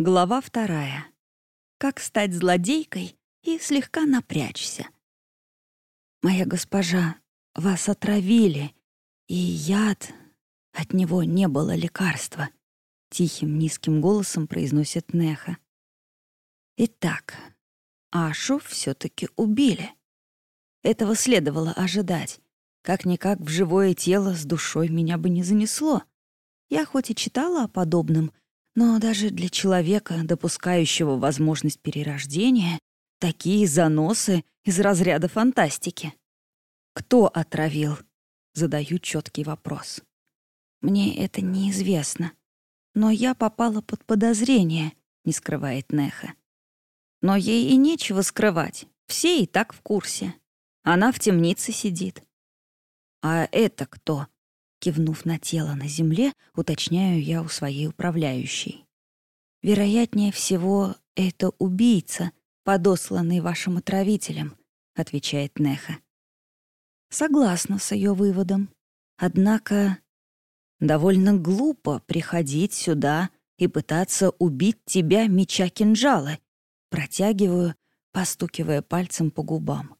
Глава вторая. Как стать злодейкой и слегка напрячься. «Моя госпожа, вас отравили, и яд... От него не было лекарства», — тихим низким голосом произносит Неха. «Итак, Ашу все таки убили. Этого следовало ожидать. Как-никак в живое тело с душой меня бы не занесло. Я хоть и читала о подобном, но даже для человека, допускающего возможность перерождения, такие заносы из разряда фантастики. Кто отравил? Задаю четкий вопрос. Мне это неизвестно. Но я попала под подозрение, не скрывает Неха. Но ей и нечего скрывать. Все и так в курсе. Она в темнице сидит. А это кто? Кивнув на тело на земле, уточняю я у своей управляющей. «Вероятнее всего, это убийца, подосланный вашим отравителем», — отвечает Неха. Согласна с ее выводом. Однако довольно глупо приходить сюда и пытаться убить тебя меча кинжала. Протягиваю, постукивая пальцем по губам.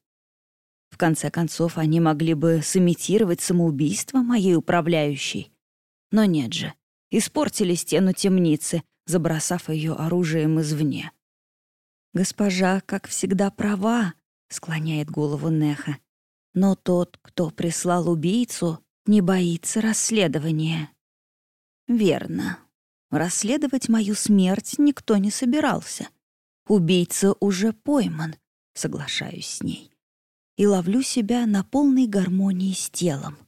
В конце концов, они могли бы сымитировать самоубийство моей управляющей. Но нет же, испортили стену темницы, забросав ее оружием извне. «Госпожа, как всегда, права», — склоняет голову Неха. «Но тот, кто прислал убийцу, не боится расследования». «Верно. Расследовать мою смерть никто не собирался. Убийца уже пойман», — соглашаюсь с ней и ловлю себя на полной гармонии с телом.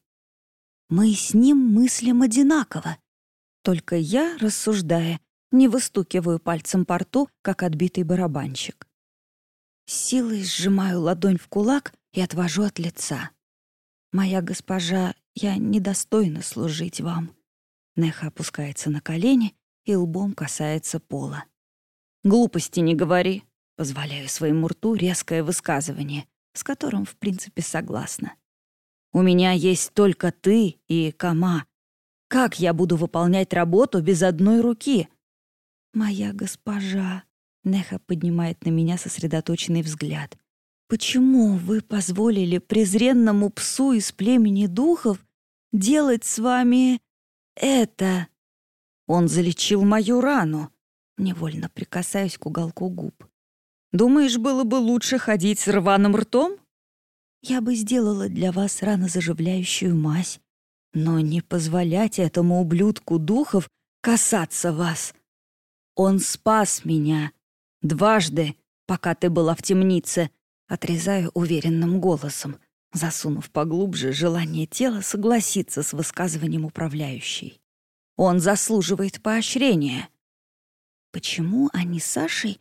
Мы с ним мыслим одинаково. Только я, рассуждая, не выстукиваю пальцем по рту, как отбитый барабанщик. Силой сжимаю ладонь в кулак и отвожу от лица. «Моя госпожа, я недостойна служить вам». Неха опускается на колени и лбом касается пола. «Глупости не говори», — позволяю своему рту резкое высказывание, с которым, в принципе, согласна. «У меня есть только ты и Кама. Как я буду выполнять работу без одной руки?» «Моя госпожа», — Неха поднимает на меня сосредоточенный взгляд. «Почему вы позволили презренному псу из племени духов делать с вами это?» Он залечил мою рану. Невольно прикасаюсь к уголку губ. Думаешь, было бы лучше ходить с рваным ртом? Я бы сделала для вас ранозаживляющую мазь, но не позволять этому ублюдку духов касаться вас. Он спас меня дважды, пока ты была в темнице, отрезаю уверенным голосом, засунув поглубже желание тела согласиться с высказыванием управляющей. Он заслуживает поощрения. Почему они с Сашей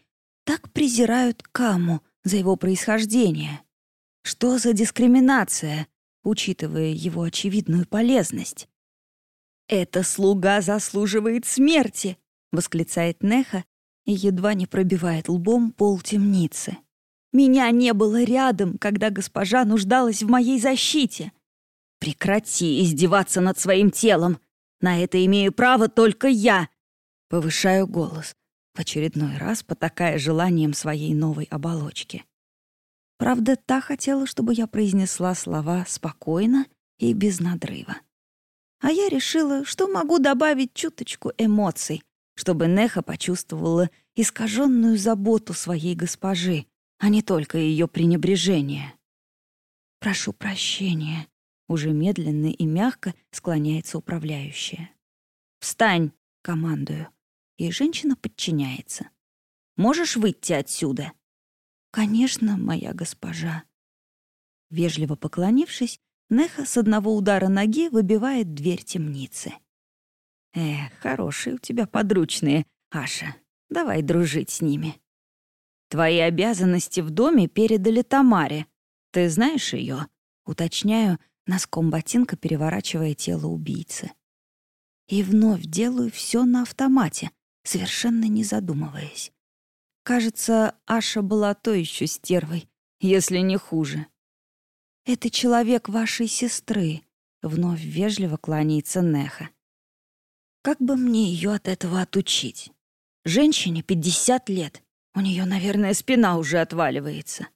так презирают Каму за его происхождение? Что за дискриминация, учитывая его очевидную полезность? «Это слуга заслуживает смерти!» — восклицает Неха и едва не пробивает лбом пол темницы. «Меня не было рядом, когда госпожа нуждалась в моей защите!» «Прекрати издеваться над своим телом! На это имею право только я!» Повышаю голос очередной раз потакая желанием своей новой оболочки. Правда, та хотела, чтобы я произнесла слова спокойно и без надрыва. А я решила, что могу добавить чуточку эмоций, чтобы Неха почувствовала искаженную заботу своей госпожи, а не только ее пренебрежение. «Прошу прощения», — уже медленно и мягко склоняется управляющая. «Встань!» — командую и женщина подчиняется. «Можешь выйти отсюда?» «Конечно, моя госпожа». Вежливо поклонившись, Неха с одного удара ноги выбивает дверь темницы. «Эх, хорошие у тебя подручные, Аша. Давай дружить с ними. Твои обязанности в доме передали Тамаре. Ты знаешь ее? Уточняю, носком ботинка переворачивая тело убийцы. И вновь делаю все на автомате, совершенно не задумываясь. Кажется, Аша была то еще стервой, если не хуже. «Это человек вашей сестры», — вновь вежливо кланяется Неха. «Как бы мне ее от этого отучить? Женщине 50 лет. У нее, наверное, спина уже отваливается.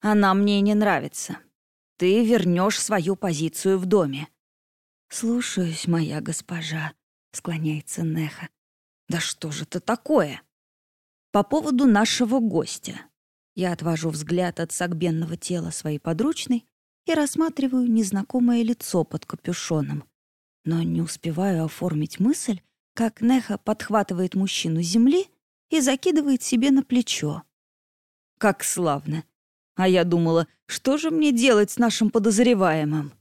Она мне не нравится. Ты вернешь свою позицию в доме. Слушаюсь, моя госпожа, склоняется Неха. Да что же это такое? По поводу нашего гостя. Я отвожу взгляд от согбенного тела своей подручной и рассматриваю незнакомое лицо под капюшоном. Но не успеваю оформить мысль, как Неха подхватывает мужчину земли и закидывает себе на плечо. Как славно! А я думала, что же мне делать с нашим подозреваемым?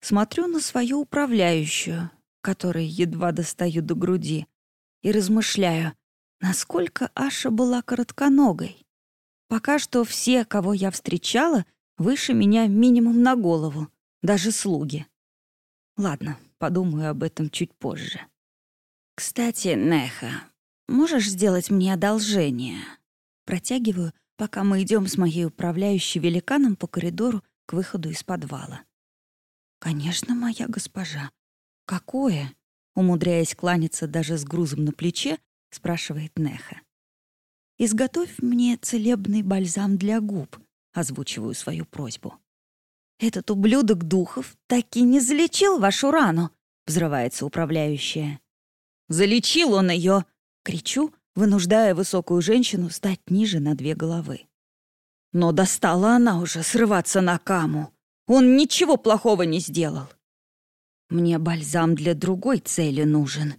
Смотрю на свою управляющую, которой едва достаю до груди, и размышляю, насколько Аша была коротконогой. Пока что все, кого я встречала, выше меня минимум на голову, даже слуги. Ладно, подумаю об этом чуть позже. «Кстати, Неха, можешь сделать мне одолжение?» Протягиваю, пока мы идем с моей управляющей великаном по коридору к выходу из подвала. «Конечно, моя госпожа. Какое?» Умудряясь кланяться даже с грузом на плече, спрашивает Неха. «Изготовь мне целебный бальзам для губ», — озвучиваю свою просьбу. «Этот ублюдок духов так и не залечил вашу рану», — взрывается управляющая. Залечил он ее!» — кричу, вынуждая высокую женщину стать ниже на две головы. Но достала она уже срываться на каму. Он ничего плохого не сделал. Мне бальзам для другой цели нужен.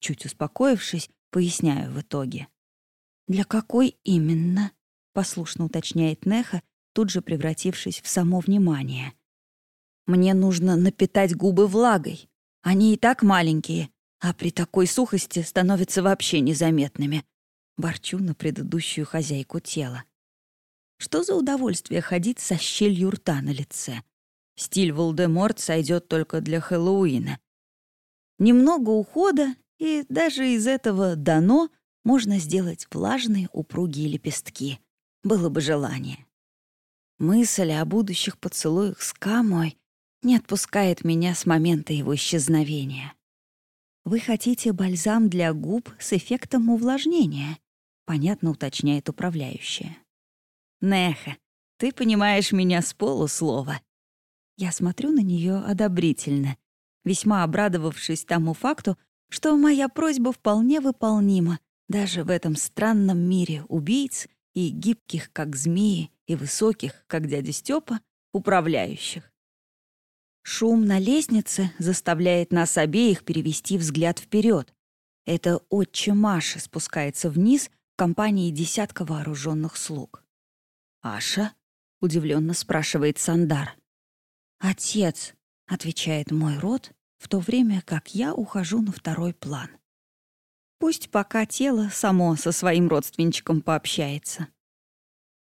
Чуть успокоившись, поясняю в итоге. «Для какой именно?» — послушно уточняет Неха, тут же превратившись в само внимание. «Мне нужно напитать губы влагой. Они и так маленькие, а при такой сухости становятся вообще незаметными. Борчу на предыдущую хозяйку тела. Что за удовольствие ходить со щелью рта на лице? Стиль Волдеморт сойдет только для Хэллоуина. Немного ухода, и даже из этого дано можно сделать влажные упругие лепестки. Было бы желание. Мысль о будущих поцелуях с Камой не отпускает меня с момента его исчезновения. «Вы хотите бальзам для губ с эффектом увлажнения», — понятно уточняет управляющая. «Неха, ты понимаешь меня с полуслова». Я смотрю на нее одобрительно, весьма обрадовавшись тому факту, что моя просьба вполне выполнима даже в этом странном мире убийц и гибких, как змеи, и высоких, как дядя Степа, управляющих. Шум на лестнице заставляет нас обеих перевести взгляд вперед. Это отче Маша спускается вниз в компании десятка вооруженных слуг. «Аша?» — удивленно спрашивает Сандар. «Отец», — отвечает мой род, в то время как я ухожу на второй план. Пусть пока тело само со своим родственничком пообщается.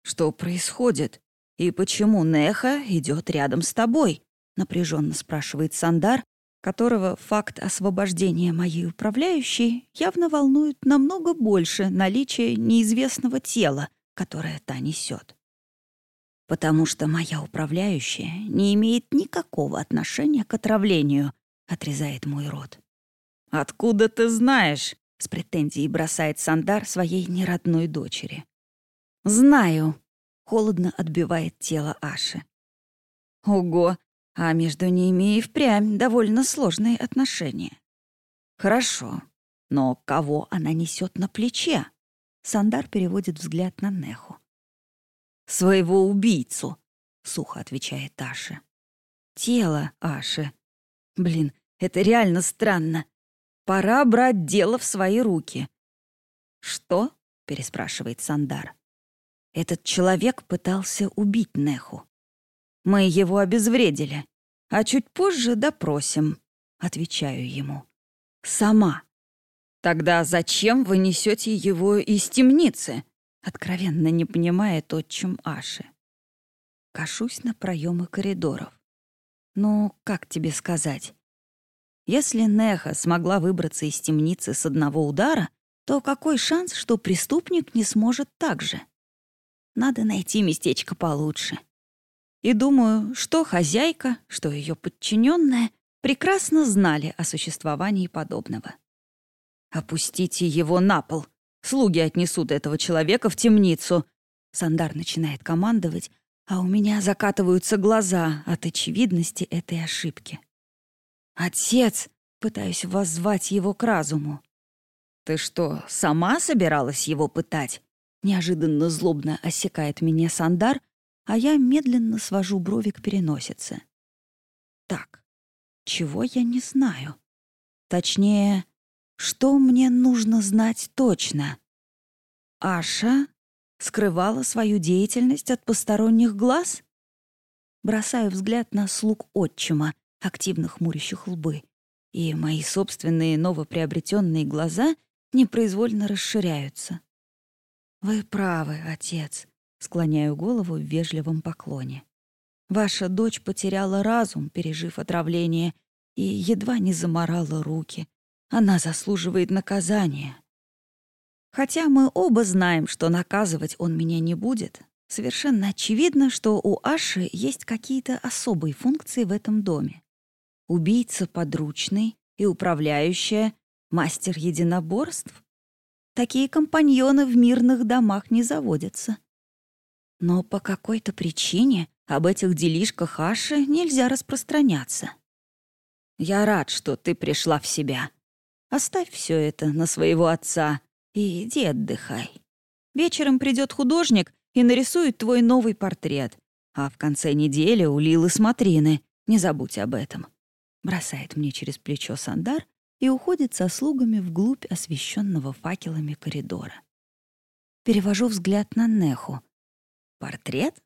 «Что происходит? И почему Неха идет рядом с тобой?» — напряженно спрашивает Сандар, которого факт освобождения моей управляющей явно волнует намного больше наличия неизвестного тела, которое та несет. «Потому что моя управляющая не имеет никакого отношения к отравлению», — отрезает мой род. «Откуда ты знаешь?» — с претензией бросает Сандар своей неродной дочери. «Знаю», — холодно отбивает тело Аши. «Ого, а между ними и впрямь довольно сложные отношения. Хорошо, но кого она несет на плече? Сандар переводит взгляд на Неху. «Своего убийцу», — сухо отвечает Аша. «Тело Аши. Блин, это реально странно. Пора брать дело в свои руки». «Что?» — переспрашивает Сандар. «Этот человек пытался убить Неху. Мы его обезвредили, а чуть позже допросим», — отвечаю ему. «Сама». «Тогда зачем вы несете его из темницы?» Откровенно не понимая отчим Аши. Кашусь на проемы коридоров. «Ну, как тебе сказать? Если Неха смогла выбраться из темницы с одного удара, то какой шанс, что преступник не сможет так же? Надо найти местечко получше. И думаю, что хозяйка, что ее подчиненная прекрасно знали о существовании подобного. «Опустите его на пол. Слуги отнесут этого человека в темницу». Сандар начинает командовать, а у меня закатываются глаза от очевидности этой ошибки. «Отец!» — пытаюсь воззвать его к разуму. «Ты что, сама собиралась его пытать?» Неожиданно злобно осекает меня Сандар, а я медленно свожу брови к переносице. Так, чего я не знаю? Точнее, что мне нужно знать точно? Аша скрывала свою деятельность от посторонних глаз? Бросаю взгляд на слуг отчима, активно хмурящих лбы, и мои собственные новоприобретенные глаза непроизвольно расширяются. «Вы правы, отец», — склоняю голову в вежливом поклоне. «Ваша дочь потеряла разум, пережив отравление, и едва не заморала руки. Она заслуживает наказания. Хотя мы оба знаем, что наказывать он меня не будет, совершенно очевидно, что у Аши есть какие-то особые функции в этом доме. Убийца подручный и управляющая, мастер единоборств. Такие компаньоны в мирных домах не заводятся. Но по какой-то причине об этих делишках Аши нельзя распространяться. Я рад, что ты пришла в себя. Оставь все это на своего отца и иди отдыхай. Вечером придет художник и нарисует твой новый портрет. А в конце недели у Лилы смотрины. Не забудь об этом. Бросает мне через плечо Сандар и уходит со слугами вглубь освещенного факелами коридора. Перевожу взгляд на Неху. «Портрет?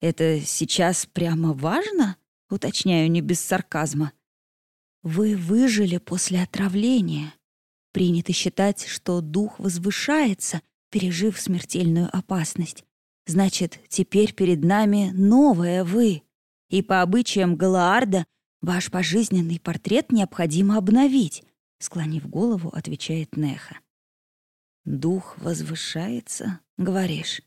Это сейчас прямо важно?» Уточняю не без сарказма. «Вы выжили после отравления. Принято считать, что дух возвышается, пережив смертельную опасность. Значит, теперь перед нами новое вы. И по обычаям Галаарда Ваш пожизненный портрет необходимо обновить, склонив голову, отвечает Неха. Дух возвышается, говоришь.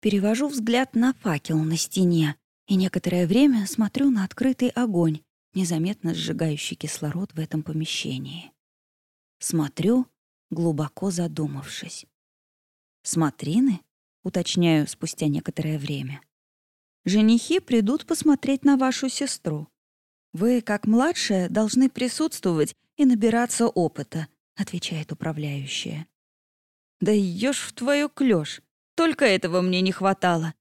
Перевожу взгляд на факел на стене и некоторое время смотрю на открытый огонь, незаметно сжигающий кислород в этом помещении. Смотрю, глубоко задумавшись. «Смотрины?» — уточняю спустя некоторое время. «Женихи придут посмотреть на вашу сестру. «Вы, как младшая, должны присутствовать и набираться опыта», — отвечает управляющая. «Да ешь в твою клёш! Только этого мне не хватало!»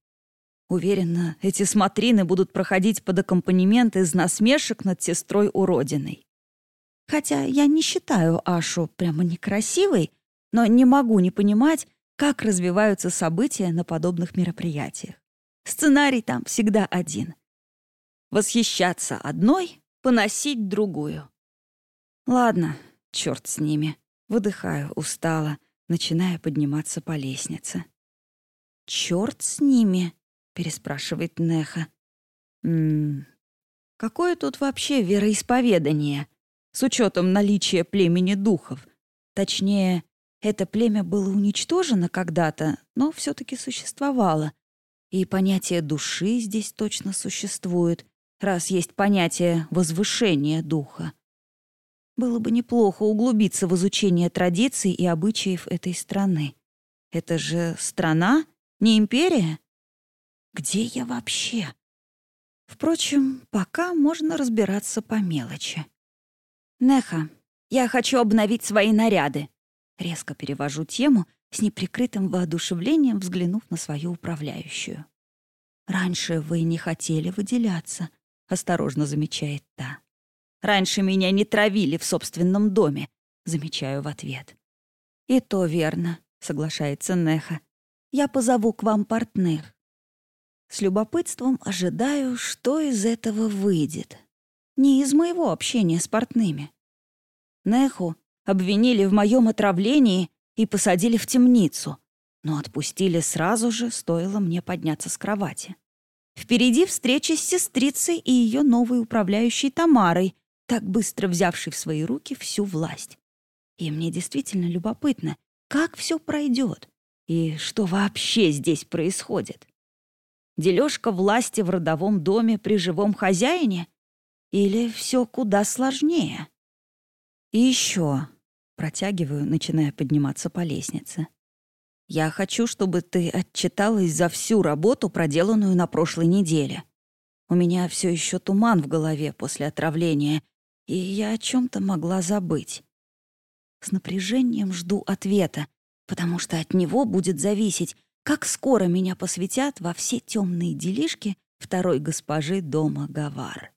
Уверена, эти смотрины будут проходить под аккомпанемент из насмешек над сестрой уродиной. Хотя я не считаю Ашу прямо некрасивой, но не могу не понимать, как развиваются события на подобных мероприятиях. Сценарий там всегда один — Восхищаться одной, поносить другую. Ладно, черт с ними. Выдыхаю, устала, начиная подниматься по лестнице. Черт с ними? Переспрашивает Неха. Ммм, какое тут вообще вероисповедание? С учетом наличия племени духов. Точнее, это племя было уничтожено когда-то, но все-таки существовало. И понятие души здесь точно существует, раз есть понятие возвышения духа. Было бы неплохо углубиться в изучение традиций и обычаев этой страны. Это же страна, не империя? Где я вообще? Впрочем, пока можно разбираться по мелочи. «Неха, я хочу обновить свои наряды». Резко перевожу тему, с неприкрытым воодушевлением взглянув на свою управляющую. «Раньше вы не хотели выделяться», — осторожно замечает та. «Раньше меня не травили в собственном доме», — замечаю в ответ. «И то верно», — соглашается Неха. «Я позову к вам портных». С любопытством ожидаю, что из этого выйдет. Не из моего общения с портными. Неху обвинили в моем отравлении и посадили в темницу, но отпустили сразу же, стоило мне подняться с кровати. Впереди встреча с сестрицей и ее новой управляющей Тамарой, так быстро взявшей в свои руки всю власть. И мне действительно любопытно, как все пройдет и что вообще здесь происходит. Дележка власти в родовом доме при живом хозяине? Или все куда сложнее? И еще, Протягиваю, начиная подниматься по лестнице. «Я хочу, чтобы ты отчиталась за всю работу, проделанную на прошлой неделе. У меня все еще туман в голове после отравления, и я о чем то могла забыть. С напряжением жду ответа, потому что от него будет зависеть, как скоро меня посвятят во все темные делишки второй госпожи дома Гавар.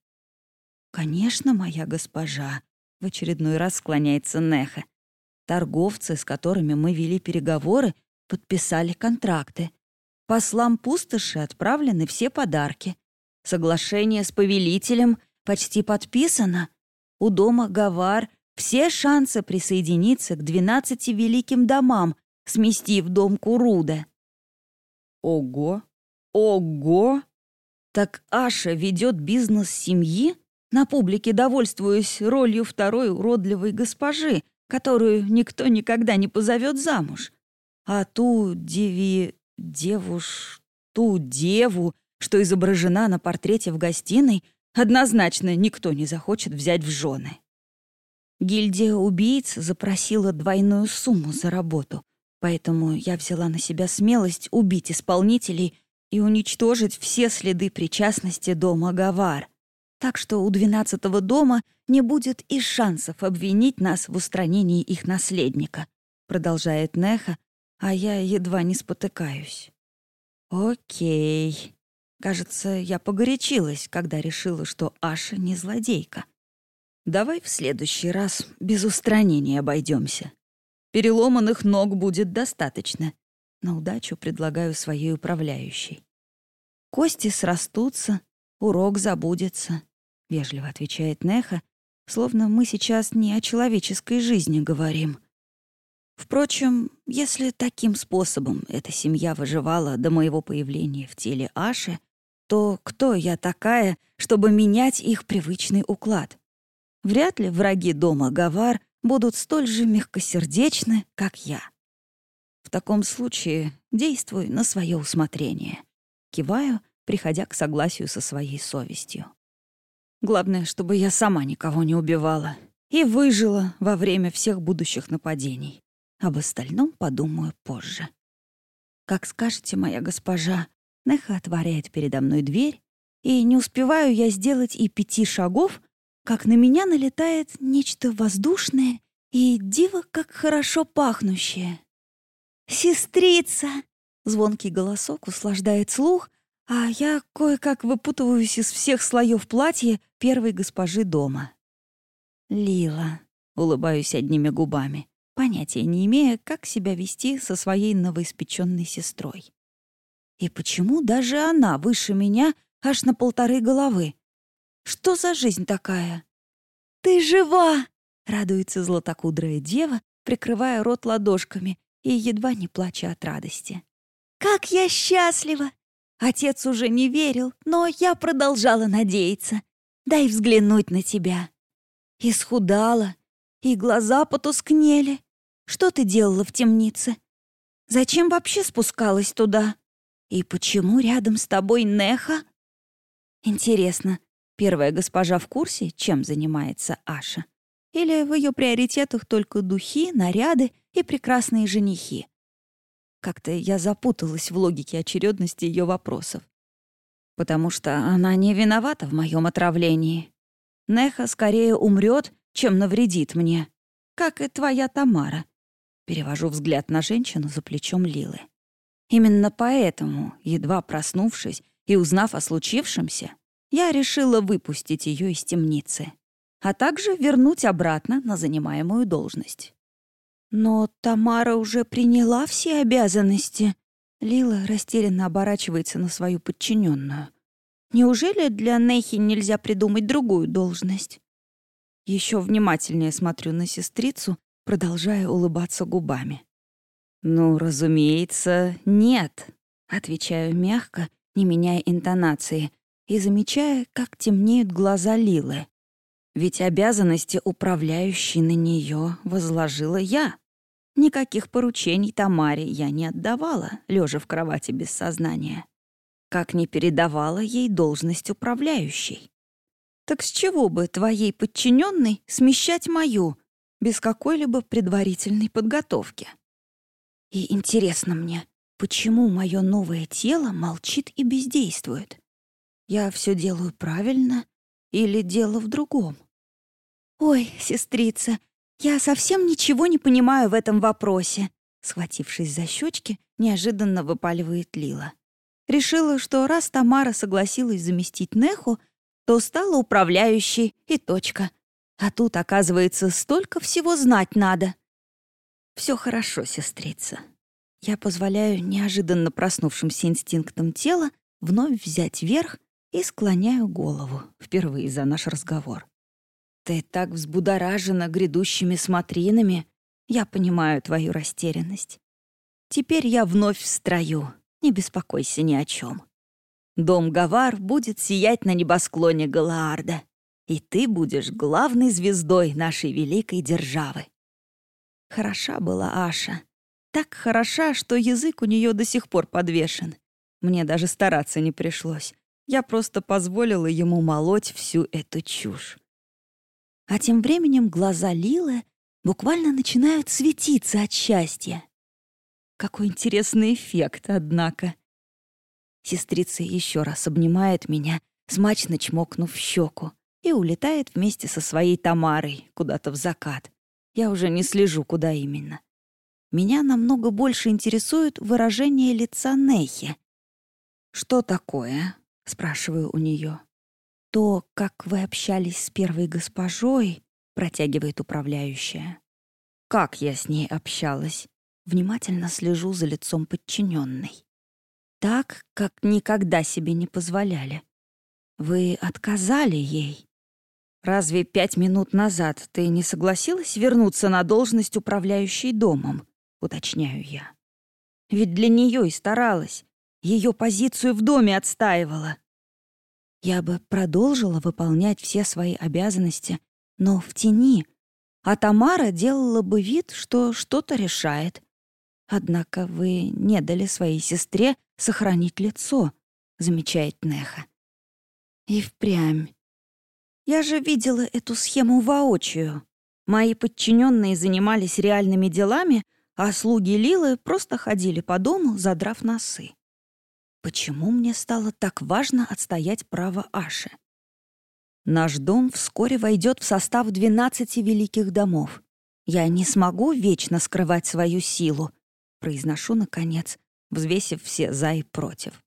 «Конечно, моя госпожа», — в очередной раз склоняется Неха. «Торговцы, с которыми мы вели переговоры, подписали контракты. Послам пустоши отправлены все подарки. Соглашение с повелителем почти подписано. У дома Гавар все шансы присоединиться к двенадцати великим домам, сместив дом Куруда. Ого! Ого! Так Аша ведет бизнес семьи, на публике довольствуясь ролью второй уродливой госпожи, которую никто никогда не позовет замуж. А ту деви... девуш... ту деву, что изображена на портрете в гостиной, однозначно никто не захочет взять в жены. Гильдия убийц запросила двойную сумму за работу, поэтому я взяла на себя смелость убить исполнителей и уничтожить все следы причастности дома Гавар. Так что у двенадцатого дома не будет и шансов обвинить нас в устранении их наследника, продолжает Неха, а я едва не спотыкаюсь. Окей. Кажется, я погорячилась, когда решила, что Аша не злодейка. Давай в следующий раз без устранения обойдемся. Переломанных ног будет достаточно. На удачу предлагаю своей управляющей. Кости срастутся, урок забудется, — вежливо отвечает Неха, словно мы сейчас не о человеческой жизни говорим. Впрочем, если таким способом эта семья выживала до моего появления в теле Аши, то кто я такая, чтобы менять их привычный уклад? Вряд ли враги дома Гавар будут столь же мягкосердечны, как я. В таком случае действуй на свое усмотрение. Киваю, приходя к согласию со своей совестью. Главное, чтобы я сама никого не убивала и выжила во время всех будущих нападений. Об остальном подумаю позже. Как скажете, моя госпожа, Неха отворяет передо мной дверь, и не успеваю я сделать и пяти шагов, как на меня налетает нечто воздушное и диво как хорошо пахнущее. «Сестрица!» — звонкий голосок услаждает слух, а я кое-как выпутываюсь из всех слоев платья первой госпожи дома. «Лила», — улыбаюсь одними губами, понятия не имея, как себя вести со своей новоиспеченной сестрой. И почему даже она выше меня аж на полторы головы? Что за жизнь такая? «Ты жива!» — радуется златокудрая дева, прикрывая рот ладошками и едва не плача от радости. «Как я счастлива!» Отец уже не верил, но я продолжала надеяться. «Дай взглянуть на тебя». Исхудала, и глаза потускнели. Что ты делала в темнице? Зачем вообще спускалась туда? И почему рядом с тобой Неха? Интересно, Первая госпожа в курсе, чем занимается Аша? Или в ее приоритетах только духи, наряды и прекрасные женихи? Как-то я запуталась в логике очередности ее вопросов. Потому что она не виновата в моем отравлении. Неха скорее умрет, чем навредит мне. Как и твоя Тамара. Перевожу взгляд на женщину за плечом Лилы. Именно поэтому, едва проснувшись и узнав о случившемся, я решила выпустить ее из темницы, а также вернуть обратно на занимаемую должность. Но Тамара уже приняла все обязанности. Лила растерянно оборачивается на свою подчиненную. Неужели для Нехи нельзя придумать другую должность? Еще внимательнее смотрю на сестрицу, продолжая улыбаться губами. «Ну, разумеется, нет», — отвечаю мягко, не меняя интонации, и замечая, как темнеют глаза Лилы. Ведь обязанности управляющей на нее возложила я. Никаких поручений Тамаре я не отдавала, лежа в кровати без сознания. Как не передавала ей должность управляющей. Так с чего бы твоей подчиненной смещать мою? без какой-либо предварительной подготовки. И интересно мне, почему мое новое тело молчит и бездействует? Я все делаю правильно или дело в другом? «Ой, сестрица, я совсем ничего не понимаю в этом вопросе», схватившись за щечки, неожиданно выпаливает Лила. Решила, что раз Тамара согласилась заместить Неху, то стала управляющей и точка. А тут, оказывается, столько всего знать надо. Все хорошо, сестрица. Я позволяю неожиданно проснувшимся инстинктам тела вновь взять верх и склоняю голову впервые за наш разговор. Ты так взбудоражена грядущими смотринами. Я понимаю твою растерянность. Теперь я вновь в строю. Не беспокойся ни о чем. Дом Гавар будет сиять на небосклоне Галаарда, и ты будешь главной звездой нашей великой державы. Хороша была Аша. Так хороша, что язык у нее до сих пор подвешен. Мне даже стараться не пришлось. Я просто позволила ему молоть всю эту чушь. А тем временем глаза Лилы буквально начинают светиться от счастья. Какой интересный эффект, однако. Сестрица еще раз обнимает меня, смачно чмокнув в щеку, и улетает вместе со своей Тамарой куда-то в закат. Я уже не слежу, куда именно. Меня намного больше интересует выражение лица Нехи. «Что такое?» — спрашиваю у нее. «То, как вы общались с первой госпожой», — протягивает управляющая. «Как я с ней общалась?» Внимательно слежу за лицом подчиненной. Так, как никогда себе не позволяли. Вы отказали ей. Разве пять минут назад ты не согласилась вернуться на должность управляющей домом? Уточняю я. Ведь для нее и старалась. Ее позицию в доме отстаивала. Я бы продолжила выполнять все свои обязанности, но в тени. А Тамара делала бы вид, что что-то решает. Однако вы не дали своей сестре сохранить лицо, замечает Неха. И впрямь. Я же видела эту схему воочию. Мои подчиненные занимались реальными делами, а слуги Лилы просто ходили по дому, задрав носы. Почему мне стало так важно отстоять право Аши? Наш дом вскоре войдет в состав 12 великих домов. Я не смогу вечно скрывать свою силу. Произношу, наконец, взвесив все «за» и «против».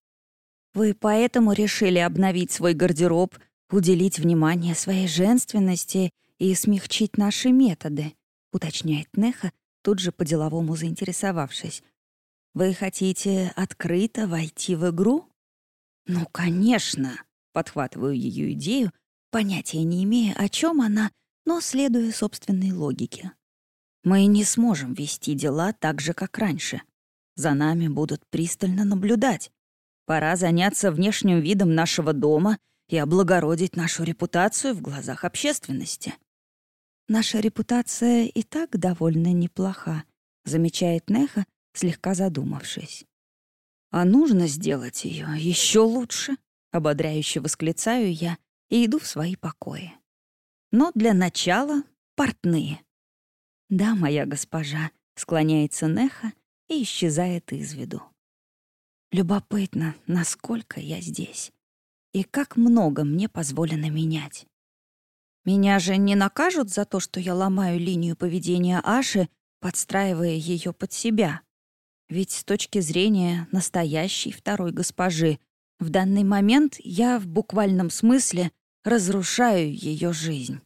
Вы поэтому решили обновить свой гардероб, уделить внимание своей женственности и смягчить наши методы, уточняет Неха, тут же по-деловому заинтересовавшись. Вы хотите открыто войти в игру? Ну, конечно, подхватываю ее идею, понятия не имея, о чем она, но следуя собственной логике. Мы не сможем вести дела так же, как раньше. За нами будут пристально наблюдать. Пора заняться внешним видом нашего дома и облагородить нашу репутацию в глазах общественности. Наша репутация и так довольно неплоха, замечает Неха, слегка задумавшись. «А нужно сделать ее еще лучше», — ободряюще восклицаю я и иду в свои покои. Но для начала — портные. «Да, моя госпожа», — склоняется Неха и исчезает из виду. Любопытно, насколько я здесь и как много мне позволено менять. Меня же не накажут за то, что я ломаю линию поведения Аши, подстраивая ее под себя. Ведь с точки зрения настоящей второй госпожи, в данный момент я в буквальном смысле разрушаю ее жизнь.